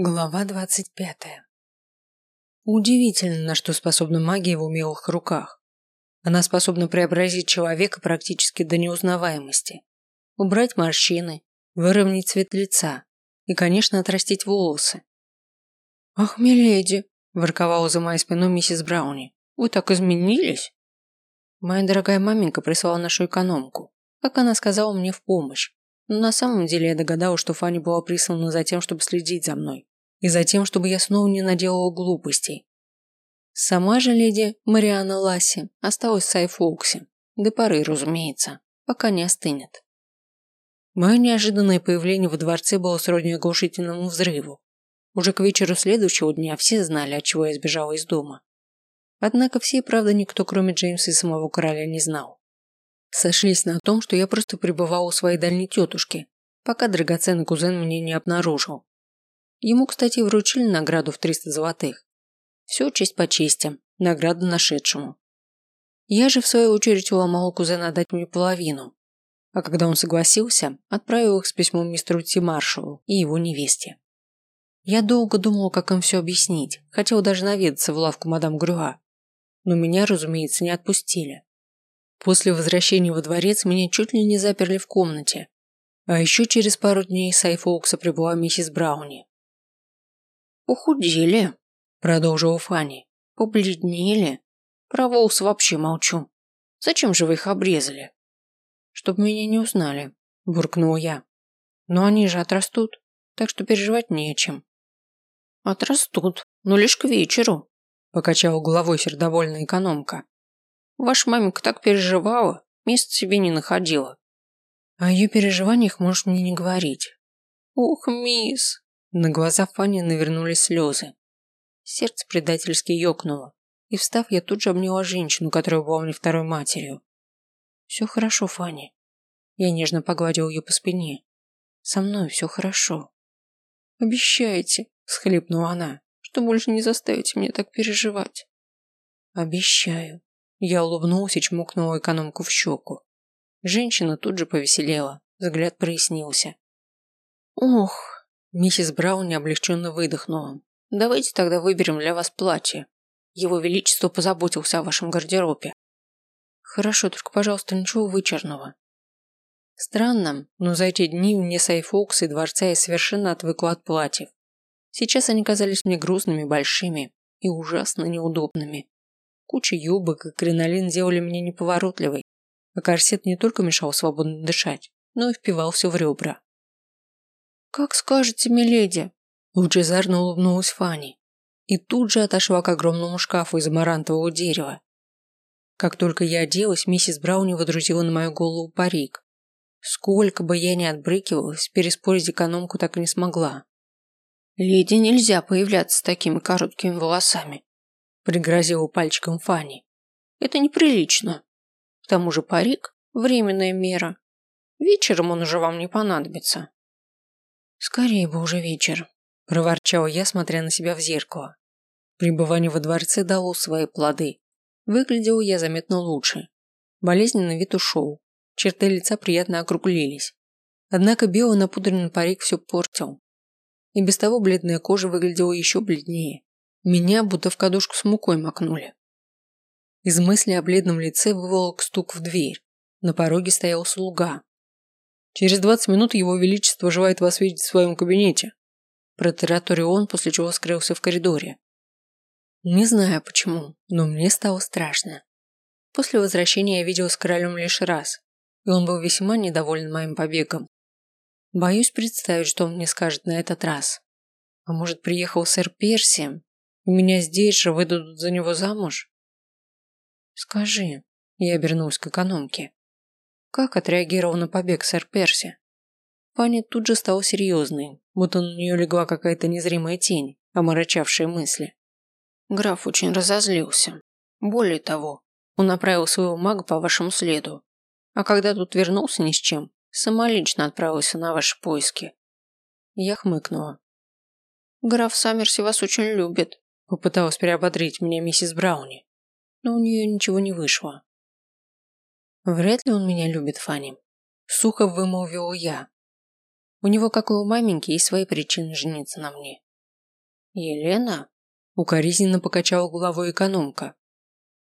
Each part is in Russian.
Глава двадцать пятая. Удивительно, на что способна магия в умелых руках. Она способна преобразить человека практически до неузнаваемости, убрать морщины, выровнять цвет лица и, конечно, отрастить волосы. «Ах, миледи!» – ворковала за моей спиной миссис Брауни. «Вы так изменились!» Моя дорогая маменька прислала нашу экономку, как она сказала мне в помощь. Но на самом деле я догадалась, что Фанни была прислана за тем, чтобы следить за мной и за тем, чтобы я снова не наделала глупостей. Сама же леди Мариана Ласси осталась в Сайфолксе, до поры, разумеется, пока не остынет. Мое неожиданное появление во дворце было сродни оглушительному взрыву. Уже к вечеру следующего дня все знали, от чего я сбежала из дома. Однако все, правда, никто, кроме Джеймса и самого короля, не знал. Сошлись на том, что я просто пребывала у своей дальней тетушки, пока драгоценный кузен меня не обнаружил. Ему, кстати, вручили награду в 300 золотых. Все честь по чести, награда нашедшему. Я же, в свою очередь, уломал кузена дать мне половину. А когда он согласился, отправил их с письмом мистеру Ти Маршалу и его невесте. Я долго думал, как им все объяснить, хотел даже наведаться в лавку мадам Грюа. Но меня, разумеется, не отпустили. После возвращения во дворец меня чуть ли не заперли в комнате. А еще через пару дней с Айфоукса прибыла миссис Брауни. «Похудели», – продолжила Фанни. «Побледнели. Про волос вообще молчу. Зачем же вы их обрезали?» «Чтоб меня не узнали», – буркнула я. «Но они же отрастут, так что переживать не о чем». «Отрастут, но лишь к вечеру», – покачала головой сердовольная экономка. «Ваша маменька так переживала, места себе не находила». «О ее переживаниях можешь мне не говорить». «Ох, мисс, на глаза Фанни навернулись слезы. Сердце предательски ёкнуло, и встав, я тут же обняла женщину, которая была мне второй матерью. «Все хорошо, Фанни». Я нежно погладил ее по спине. «Со мной все хорошо». «Обещайте», – схлипнула она, – «что больше не заставите меня так переживать». «Обещаю». Я улыбнулся и чмокнула экономку в щеку. Женщина тут же повеселела, взгляд прояснился. «Ох, Миссис Брауни облегченно выдохнула. «Давайте тогда выберем для вас платье. Его Величество позаботился о вашем гардеробе». «Хорошо, только, пожалуйста, ничего вычерного». Странно, но за эти дни вне Сайфокса и дворца я совершенно отвыкла от платьев. Сейчас они казались мне грустными, большими и ужасно неудобными. Куча юбок и кринолин делали меня неповоротливой, а корсет не только мешал свободно дышать, но и впивался в ребра. «Как скажете, миледи!» Лучезарно улыбнулась Фанни и тут же отошла к огромному шкафу из амарантового дерева. Как только я оделась, миссис Брауни водрузила на мою голову парик. Сколько бы я ни отбрыкивалась, переспорить экономку так и не смогла. «Леди нельзя появляться с такими короткими волосами», – пригрозила пальчиком Фанни. «Это неприлично. К тому же парик – временная мера. Вечером он уже вам не понадобится». «Скорее бы уже вечер», – проворчала я, смотря на себя в зеркало. Пребывание во дворце дало свои плоды. Выглядел я заметно лучше. Болезненный вид ушел. Черты лица приятно округлились. Однако белый напудренный парик все портил. И без того бледная кожа выглядела еще бледнее. Меня будто в кадушку с мукой макнули. Из мысли о бледном лице выволок стук в дверь. На пороге стоял слуга. Через двадцать минут его величество желает вас видеть в своем кабинете. Протараторил он, после чего скрылся в коридоре. Не знаю почему, но мне стало страшно. После возвращения я видел с королем лишь раз, и он был весьма недоволен моим побегом. Боюсь представить, что он мне скажет на этот раз. А может, приехал сэр Перси, и меня здесь же выдадут за него замуж? Скажи, я обернулась к экономке. Как отреагировал на побег сэр Перси? Пани тут же стала серьезной, будто на нее легла какая-то незримая тень, омрачавшая мысли. Граф очень разозлился. Более того, он направил своего мага по вашему следу. А когда тут вернулся ни с чем, самолично отправился на ваши поиски. Я хмыкнула. Граф Саммерси вас очень любит, попыталась приободрить меня миссис Брауни. Но у нее ничего не вышло. Вряд ли он меня любит, Фанни. Сухо вымолвил я. У него, как и у маменьки, есть свои причины жениться на мне. Елена? Укоризненно покачала головой экономка.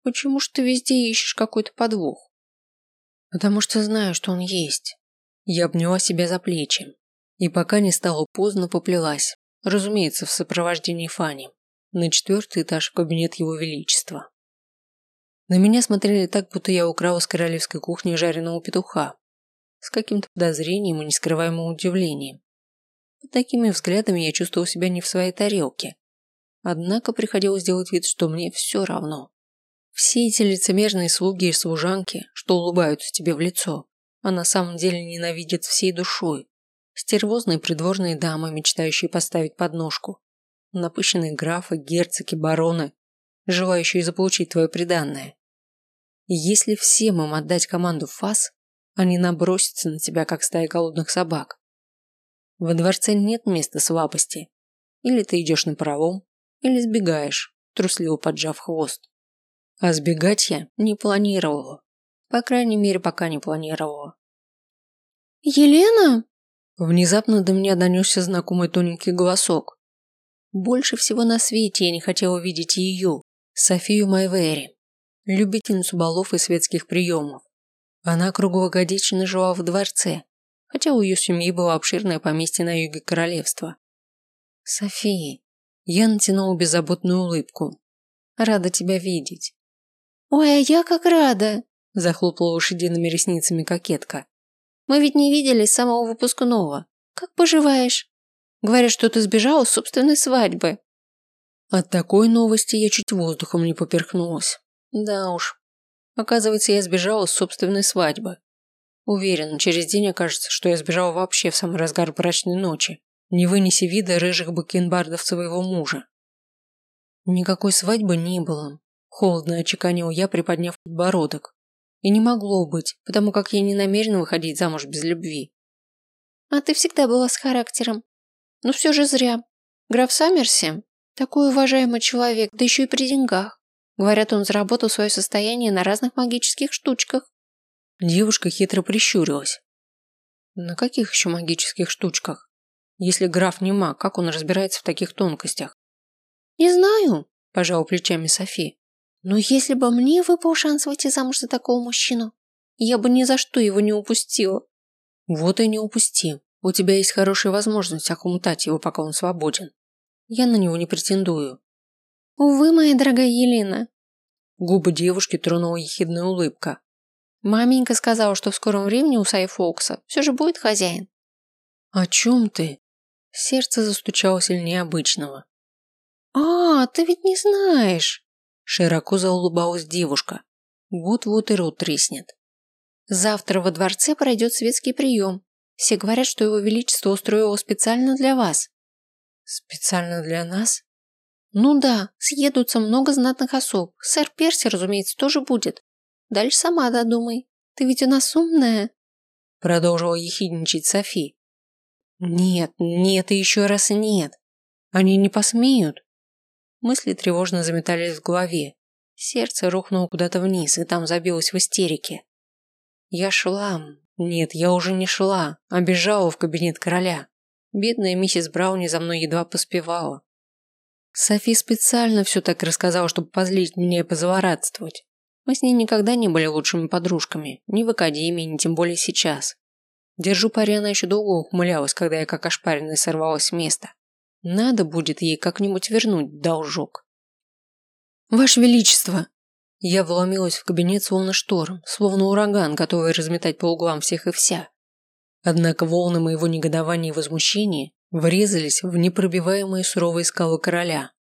Почему ж ты везде ищешь какой-то подвох? Потому что знаю, что он есть. Я обняла себя за плечи. И пока не стало поздно, поплелась. Разумеется, в сопровождении Фани. На четвертый этаж кабинет его величества. На меня смотрели так, будто я украла с королевской кухни жареного петуха. С каким-то подозрением и нескрываемым удивлением. Под такими взглядами я чувствовал себя не в своей тарелке. Однако приходилось делать вид, что мне все равно. Все эти лицемерные слуги и служанки, что улыбаются тебе в лицо, а на самом деле ненавидят всей душой. Стервозные придворные дамы, мечтающие поставить подножку. Напыщенные графы, герцоги, бароны, желающие заполучить твое приданное. И если всем им отдать команду ФАС, они набросятся на тебя, как стая голодных собак. Во дворце нет места слабости. Или ты идешь на паровом, или сбегаешь, трусливо поджав хвост. А сбегать я не планировала. По крайней мере, пока не планировала. «Елена?» Внезапно до меня донесся знакомый тоненький голосок. Больше всего на свете я не хотела видеть ее, Софию Майвери, любительницу балов и светских приемов. Она круглогодично жила в дворце, хотя у ее семьи было обширное поместье на юге королевства. София, я натянула беззаботную улыбку. Рада тебя видеть. Ой, а я как рада, захлопала лошадиными ресницами кокетка. Мы ведь не виделись с самого выпускного. Как поживаешь? Говорят, что ты сбежала с собственной свадьбы. От такой новости я чуть воздухом не поперхнулась. Да уж. Оказывается, я сбежала с собственной свадьбы. Уверен, через день окажется, что я сбежала вообще в самый разгар брачной ночи, не вынеси вида рыжих бакенбардов своего мужа. Никакой свадьбы не было. Холодно очеканил я, приподняв подбородок. И не могло быть, потому как я не намерена выходить замуж без любви. А ты всегда была с характером. Но все же зря. Граф Саммерси – такой уважаемый человек, да еще и при деньгах. Говорят, он заработал свое состояние на разных магических штучках. Девушка хитро прищурилась. На каких еще магических штучках? Если граф не маг, как он разбирается в таких тонкостях? Не знаю, пожал плечами Софи. Но если бы мне выпал шанс выйти замуж за такого мужчину, я бы ни за что его не упустила. Вот и не упусти. У тебя есть хорошая возможность охомутать его, пока он свободен. Я на него не претендую. Увы, моя дорогая Елена. Губы девушки тронула ехидная улыбка. Маменька сказала, что в скором времени у Сай Фокса все же будет хозяин. О чем ты? Сердце застучало сильнее обычного. А, ты ведь не знаешь. Широко заулыбалась девушка. Вот-вот и рот треснет. Завтра во дворце пройдет светский прием. Все говорят, что его величество устроило специально для вас. Специально для нас? Ну да, съедутся много знатных особ. Сэр Перси, разумеется, тоже будет. Дальше сама додумай. Ты ведь у нас умная. Продолжила ехидничать Софи. Нет, нет и еще раз нет. Они не посмеют. Мысли тревожно заметались в голове. Сердце рухнуло куда-то вниз, и там забилось в истерике. Я шла. Нет, я уже не шла, а бежала в кабинет короля. Бедная миссис Брауни за мной едва поспевала. Софи специально все так рассказала, чтобы позлить меня и позлорадствовать. Мы с ней никогда не были лучшими подружками, ни в академии, ни тем более сейчас. Держу пари, она еще долго ухмылялась, когда я как ошпаренная сорвалась с места. Надо будет ей как-нибудь вернуть должок. Ваше Величество! Я вломилась в кабинет словно шторм, словно ураган, готовый разметать по углам всех и вся. Однако волны моего негодования и возмущения врезались в непробиваемые суровые скалы короля.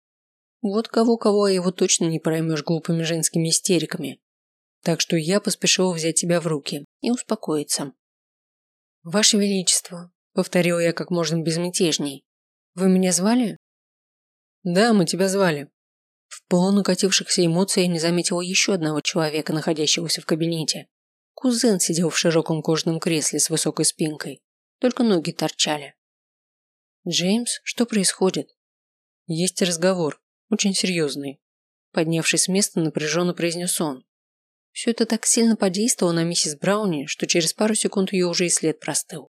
Вот кого-кого его точно не проймешь глупыми женскими истериками. Так что я поспешила взять себя в руки и успокоиться. «Ваше Величество», — повторил я как можно безмятежней, вы меня звали? Да, мы тебя звали. В полунакатившихся эмоциях я не заметила еще одного человека, находящегося в кабинете. Кузен сидел в широком кожаном кресле с высокой спинкой. Только ноги торчали. Джеймс, что происходит? Есть разговор, очень серьезный. Поднявшись с места, напряженно произнес он. Все это так сильно подействовало на миссис Брауни, что через пару секунд ее уже и след простыл.